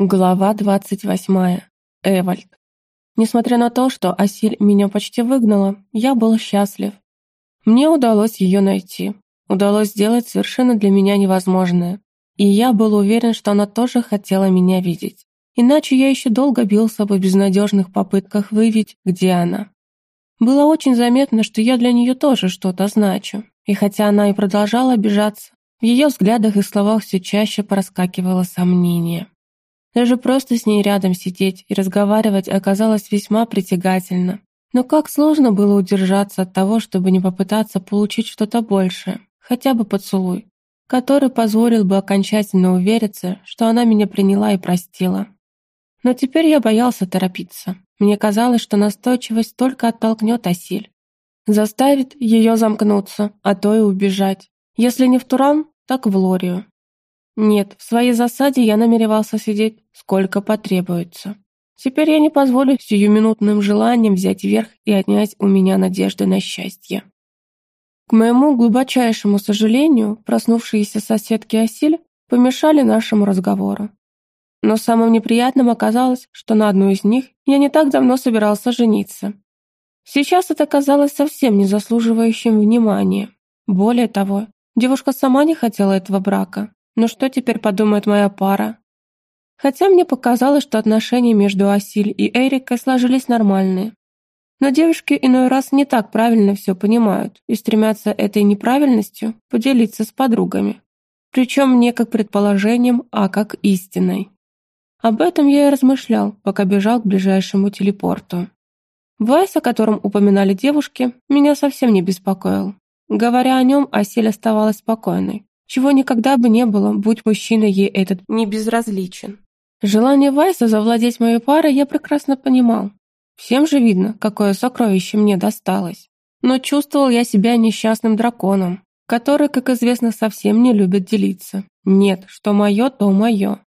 Глава двадцать восьмая. Эвальд. Несмотря на то, что Асиль меня почти выгнала, я был счастлив. Мне удалось ее найти. Удалось сделать совершенно для меня невозможное. И я был уверен, что она тоже хотела меня видеть. Иначе я еще долго бился в безнадежных попытках выявить, где она. Было очень заметно, что я для нее тоже что-то значу. И хотя она и продолжала обижаться, в ее взглядах и словах все чаще проскакивало сомнение. Даже просто с ней рядом сидеть и разговаривать оказалось весьма притягательно. Но как сложно было удержаться от того, чтобы не попытаться получить что-то большее, хотя бы поцелуй, который позволил бы окончательно увериться, что она меня приняла и простила. Но теперь я боялся торопиться. Мне казалось, что настойчивость только оттолкнет Асиль. Заставит ее замкнуться, а то и убежать. Если не в Туран, так в Лорию. Нет, в своей засаде я намеревался сидеть сколько потребуется. Теперь я не позволю сиюминутным желаниям взять верх и отнять у меня надежды на счастье. К моему глубочайшему сожалению, проснувшиеся соседки Осиль помешали нашему разговору. Но самым неприятным оказалось, что на одну из них я не так давно собирался жениться. Сейчас это казалось совсем не заслуживающим внимания. Более того, девушка сама не хотела этого брака, но что теперь подумает моя пара? Хотя мне показалось, что отношения между Асиль и Эрикой сложились нормальные. Но девушки иной раз не так правильно все понимают и стремятся этой неправильностью поделиться с подругами. Причем не как предположением, а как истиной. Об этом я и размышлял, пока бежал к ближайшему телепорту. Вайс, о котором упоминали девушки, меня совсем не беспокоил. Говоря о нем, Асель оставалась спокойной чего никогда бы не было, будь мужчина ей этот не безразличен. Желание Вайса завладеть моей парой я прекрасно понимал. Всем же видно, какое сокровище мне досталось. Но чувствовал я себя несчастным драконом, который, как известно, совсем не любит делиться. Нет, что мое, то мое.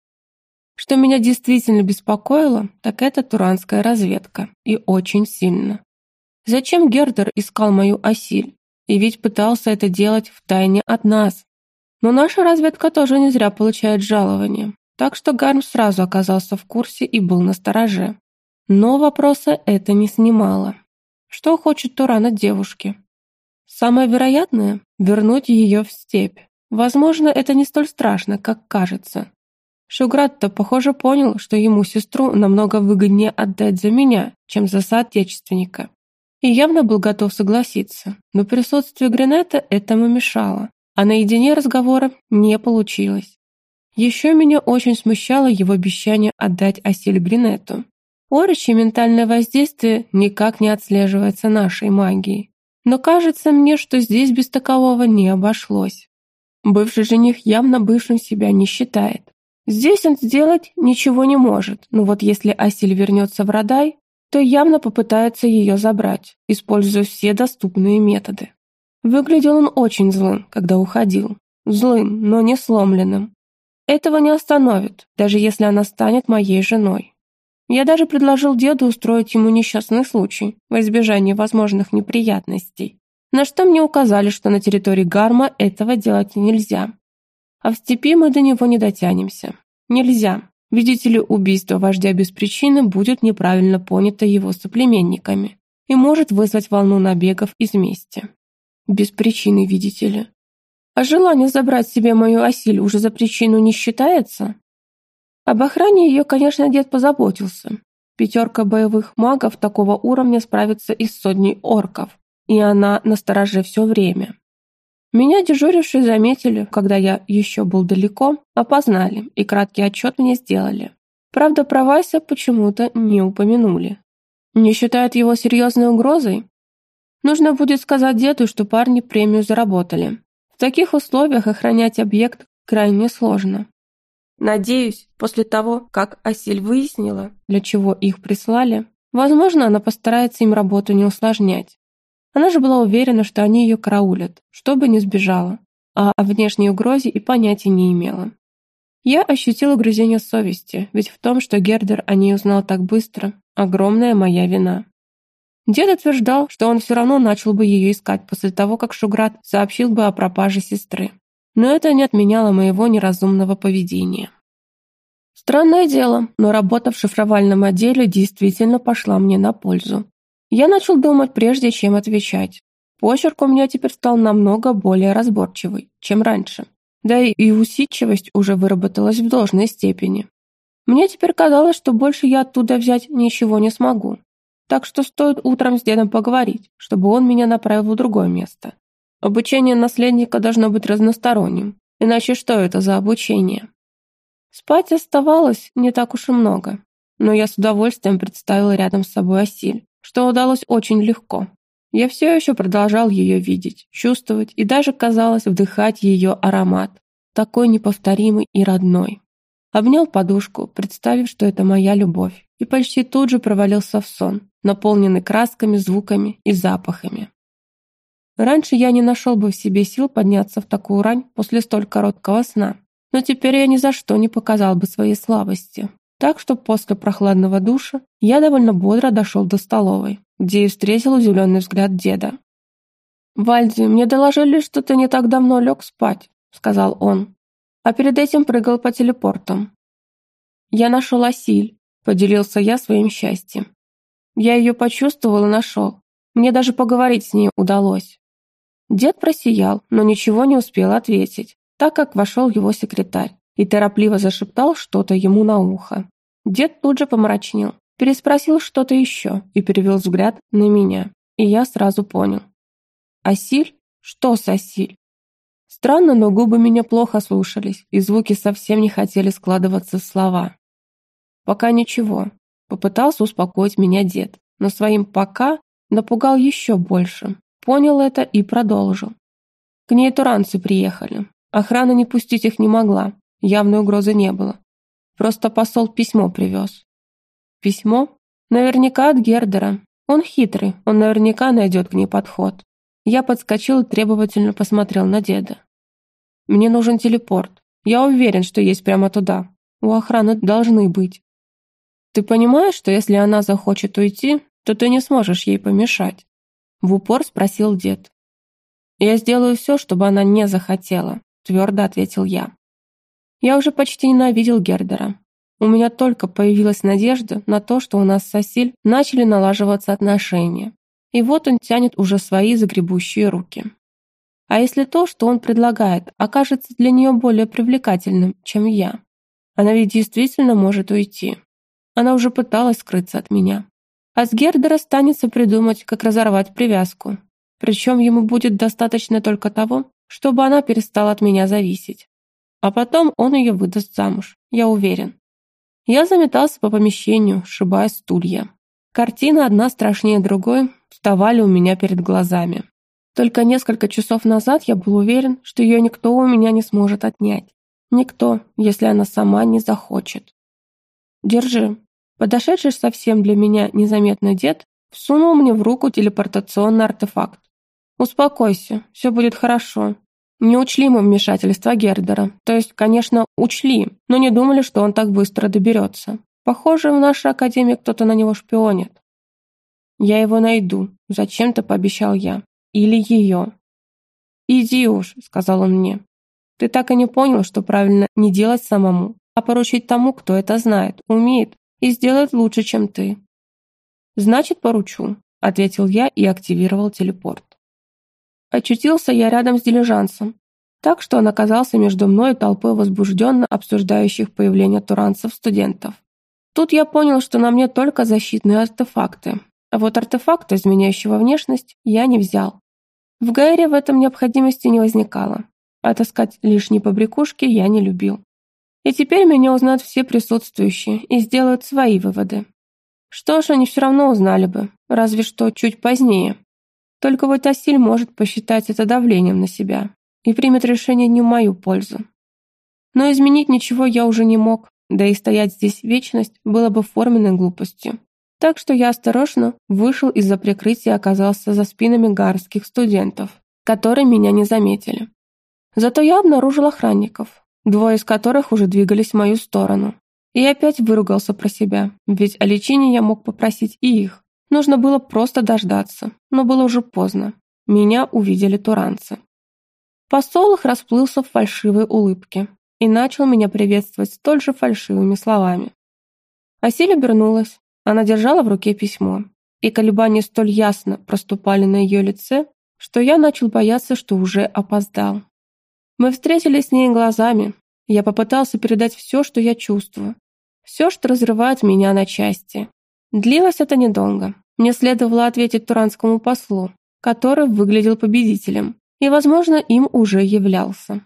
Что меня действительно беспокоило, так это туранская разведка. И очень сильно. Зачем Гердер искал мою осиль? И ведь пытался это делать в тайне от нас, но наша разведка тоже не зря получает жалование, так что Гарм сразу оказался в курсе и был настороже. Но вопроса это не снимало. Что хочет Туран от девушки? Самое вероятное – вернуть ее в степь. Возможно, это не столь страшно, как кажется. Шуград-то, похоже, понял, что ему сестру намного выгоднее отдать за меня, чем за соотечественника. И явно был готов согласиться, но присутствие Гренета этому мешало а наедине разговора не получилось. Еще меня очень смущало его обещание отдать Асель Гринету. Орочи ментальное воздействие никак не отслеживается нашей магией. Но кажется мне, что здесь без такового не обошлось. Бывший жених явно бывшим себя не считает. Здесь он сделать ничего не может, но вот если Асель вернется в Радай, то явно попытается ее забрать, используя все доступные методы. Выглядел он очень злым, когда уходил. Злым, но не сломленным. Этого не остановит, даже если она станет моей женой. Я даже предложил деду устроить ему несчастный случай, во избежание возможных неприятностей. На что мне указали, что на территории Гарма этого делать нельзя. А в степи мы до него не дотянемся. Нельзя. Видите ли, убийство вождя без причины будет неправильно понято его соплеменниками и может вызвать волну набегов из мести. Без причины, видите ли. А желание забрать себе мою осиль уже за причину не считается? Об охране ее, конечно, дед позаботился. Пятерка боевых магов такого уровня справится и с сотней орков, и она на стороже все время. Меня дежурившие заметили, когда я еще был далеко, опознали и краткий отчет мне сделали. Правда, про Вайса почему-то не упомянули. Не считают его серьезной угрозой? Нужно будет сказать деду, что парни премию заработали. В таких условиях охранять объект крайне сложно. Надеюсь, после того, как Асиль выяснила, для чего их прислали, возможно, она постарается им работу не усложнять. Она же была уверена, что они ее караулят, чтобы не сбежала, а о внешней угрозе и понятия не имела. Я ощутила угрызение совести, ведь в том, что Гердер о ней узнал так быстро, огромная моя вина. Дед утверждал, что он все равно начал бы ее искать после того, как Шуград сообщил бы о пропаже сестры. Но это не отменяло моего неразумного поведения. Странное дело, но работа в шифровальном отделе действительно пошла мне на пользу. Я начал думать, прежде чем отвечать. Почерк у меня теперь стал намного более разборчивый, чем раньше. Да и усидчивость уже выработалась в должной степени. Мне теперь казалось, что больше я оттуда взять ничего не смогу. Так что стоит утром с дедом поговорить, чтобы он меня направил в другое место. Обучение наследника должно быть разносторонним, иначе что это за обучение? Спать оставалось не так уж и много, но я с удовольствием представила рядом с собой Асиль, что удалось очень легко. Я все еще продолжал ее видеть, чувствовать и даже, казалось, вдыхать ее аромат, такой неповторимый и родной. Обнял подушку, представив, что это моя любовь, и почти тут же провалился в сон, наполненный красками, звуками и запахами. Раньше я не нашел бы в себе сил подняться в такую рань после столь короткого сна, но теперь я ни за что не показал бы своей слабости. Так что после прохладного душа я довольно бодро дошел до столовой, где и встретил удивленный взгляд деда. «Вальди, мне доложили, что ты не так давно лег спать», — сказал он а перед этим прыгал по телепортам. Я нашел Асиль, поделился я своим счастьем. Я ее почувствовал и нашел. Мне даже поговорить с ней удалось. Дед просиял, но ничего не успел ответить, так как вошел его секретарь и торопливо зашептал что-то ему на ухо. Дед тут же помрачнел, переспросил что-то еще и перевел взгляд на меня, и я сразу понял. «Асиль? Что с Асиль?» Странно, но губы меня плохо слушались, и звуки совсем не хотели складываться в слова. «Пока ничего», — попытался успокоить меня дед, но своим «пока» напугал еще больше. Понял это и продолжил. К ней туранцы приехали. Охрана не пустить их не могла, явной угрозы не было. Просто посол письмо привез. Письмо? Наверняка от Гердера. Он хитрый, он наверняка найдет к ней подход. Я подскочил и требовательно посмотрел на деда. Мне нужен телепорт. Я уверен, что есть прямо туда. У охраны должны быть. Ты понимаешь, что если она захочет уйти, то ты не сможешь ей помешать?» В упор спросил дед. «Я сделаю все, чтобы она не захотела», твердо ответил я. Я уже почти ненавидел Гердера. У меня только появилась надежда на то, что у нас с Асиль начали налаживаться отношения. И вот он тянет уже свои загребущие руки. А если то, что он предлагает, окажется для нее более привлекательным, чем я? Она ведь действительно может уйти. Она уже пыталась скрыться от меня. А с Гердера станется придумать, как разорвать привязку. Причем ему будет достаточно только того, чтобы она перестала от меня зависеть. А потом он ее выдаст замуж, я уверен. Я заметался по помещению, сшибая стулья. Картины одна страшнее другой вставали у меня перед глазами. Только несколько часов назад я был уверен, что ее никто у меня не сможет отнять. Никто, если она сама не захочет. Держи. Подошедший совсем для меня незаметный дед всунул мне в руку телепортационный артефакт. Успокойся, все будет хорошо. Не учли мы вмешательство Гердера. То есть, конечно, учли, но не думали, что он так быстро доберется. Похоже, в нашей академии кто-то на него шпионит. Я его найду, зачем-то пообещал я или ее. «Иди уж», — сказал он мне. «Ты так и не понял, что правильно не делать самому, а поручить тому, кто это знает, умеет и сделает лучше, чем ты». «Значит, поручу», — ответил я и активировал телепорт. Очутился я рядом с дилижансом, так что он оказался между мной и толпой возбужденно обсуждающих появление туранцев-студентов. Тут я понял, что на мне только защитные артефакты, а вот артефакта, изменяющего внешность, я не взял. В Гайре в этом необходимости не возникало, а таскать лишние побрякушки я не любил. И теперь меня узнают все присутствующие и сделают свои выводы. Что ж, они все равно узнали бы, разве что чуть позднее. Только вот Асиль может посчитать это давлением на себя и примет решение не в мою пользу. Но изменить ничего я уже не мог, да и стоять здесь вечность было бы форменной глупостью. Так что я осторожно вышел из-за прикрытия и оказался за спинами гарских студентов, которые меня не заметили. Зато я обнаружил охранников, двое из которых уже двигались в мою сторону. И опять выругался про себя, ведь о лечении я мог попросить и их. Нужно было просто дождаться, но было уже поздно. Меня увидели туранцы. Посол их расплылся в фальшивой улыбке. и начал меня приветствовать столь же фальшивыми словами. Асиль обернулась. Она держала в руке письмо, и колебания столь ясно проступали на ее лице, что я начал бояться, что уже опоздал. Мы встретились с ней глазами. Я попытался передать все, что я чувствую. Все, что разрывает меня на части. Длилось это недолго. Мне следовало ответить туранскому послу, который выглядел победителем, и, возможно, им уже являлся.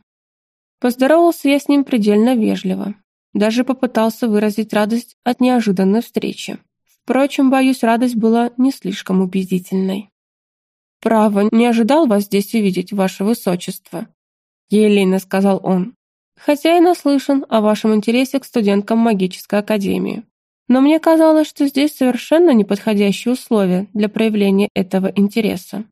Поздоровался я с ним предельно вежливо. Даже попытался выразить радость от неожиданной встречи. Впрочем, боюсь, радость была не слишком убедительной. «Право, не ожидал вас здесь увидеть, ваше высочество», — елейно сказал он. «Хотя и наслышан о вашем интересе к студенткам магической академии. Но мне казалось, что здесь совершенно неподходящие условия для проявления этого интереса».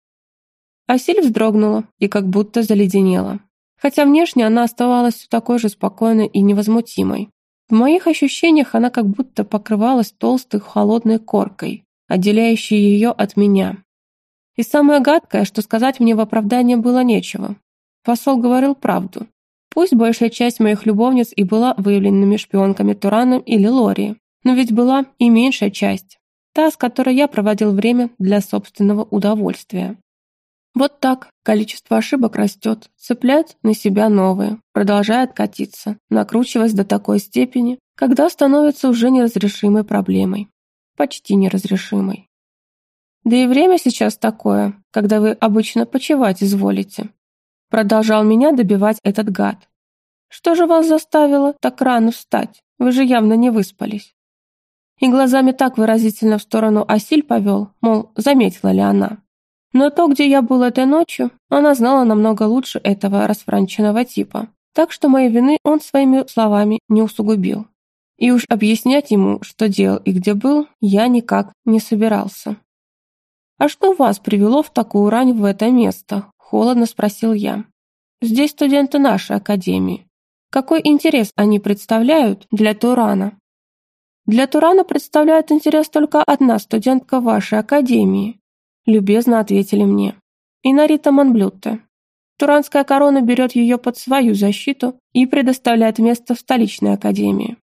Асиль вздрогнула и как будто заледенела хотя внешне она оставалась все такой же спокойной и невозмутимой. В моих ощущениях она как будто покрывалась толстой холодной коркой, отделяющей ее от меня. И самое гадкое, что сказать мне в оправдание было нечего. Посол говорил правду. Пусть большая часть моих любовниц и была выявленными шпионками Тураном или Лори, но ведь была и меньшая часть, та, с которой я проводил время для собственного удовольствия. Вот так количество ошибок растет, цепляет на себя новые, продолжает катиться, накручиваясь до такой степени, когда становится уже неразрешимой проблемой. Почти неразрешимой. Да и время сейчас такое, когда вы обычно почевать изволите. Продолжал меня добивать этот гад. Что же вас заставило так рано встать? Вы же явно не выспались. И глазами так выразительно в сторону Асиль повел, мол, заметила ли она. Но то, где я был этой ночью, она знала намного лучше этого расфранченного типа, так что моей вины он своими словами не усугубил. И уж объяснять ему, что делал и где был, я никак не собирался. «А что вас привело в такую рань в это место?» – холодно спросил я. «Здесь студенты нашей академии. Какой интерес они представляют для Турана?» «Для Турана представляет интерес только одна студентка вашей академии, любезно ответили мне. Инарита Монблютте. Туранская корона берет ее под свою защиту и предоставляет место в столичной академии.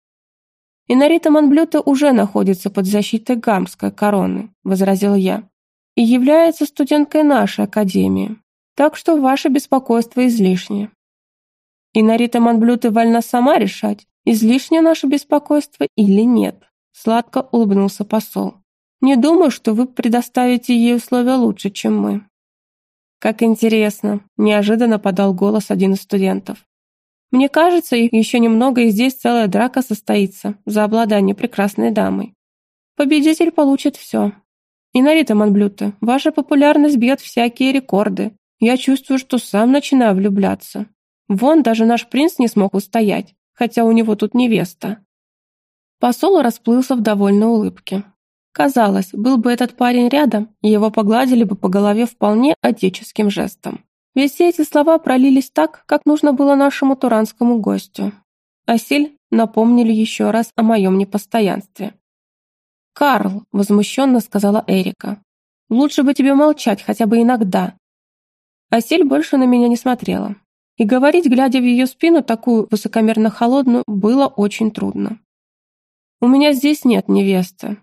Инарита Монблюте уже находится под защитой Гармской короны, возразил я, и является студенткой нашей академии, так что ваше беспокойство излишне. Инарита Монблюте вольна сама решать, излишне наше беспокойство или нет, сладко улыбнулся посол. Не думаю, что вы предоставите ей условия лучше, чем мы». «Как интересно», – неожиданно подал голос один из студентов. «Мне кажется, еще немного, и здесь целая драка состоится за обладание прекрасной дамой. Победитель получит все. Инарита Манблюта, ваша популярность бьет всякие рекорды. Я чувствую, что сам начинаю влюбляться. Вон, даже наш принц не смог устоять, хотя у него тут невеста». Посол расплылся в довольной улыбке. Казалось, был бы этот парень рядом, и его погладили бы по голове вполне отеческим жестом. Ведь все эти слова пролились так, как нужно было нашему туранскому гостю. Асиль напомнили еще раз о моем непостоянстве. «Карл», — возмущенно сказала Эрика, — «лучше бы тебе молчать хотя бы иногда». Асиль больше на меня не смотрела. И говорить, глядя в ее спину, такую высокомерно холодную, было очень трудно. «У меня здесь нет невесты»,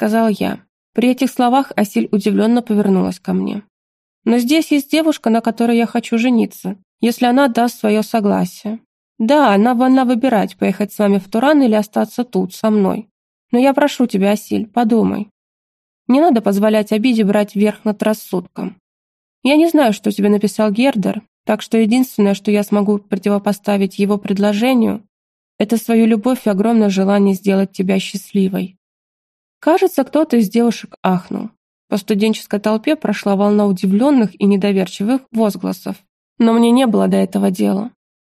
сказал я. При этих словах Асиль удивленно повернулась ко мне. «Но здесь есть девушка, на которой я хочу жениться, если она даст свое согласие. Да, она вольна выбирать, поехать с вами в Туран или остаться тут, со мной. Но я прошу тебя, Асиль, подумай. Не надо позволять обиде брать верх над рассудком. Я не знаю, что тебе написал Гердер, так что единственное, что я смогу противопоставить его предложению, это свою любовь и огромное желание сделать тебя счастливой. Кажется, кто-то из девушек ахнул. По студенческой толпе прошла волна удивленных и недоверчивых возгласов. Но мне не было до этого дела.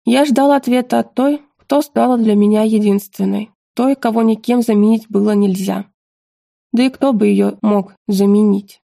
Я ждал ответа от той, кто стала для меня единственной, той, кого никем заменить было нельзя. Да и кто бы ее мог заменить?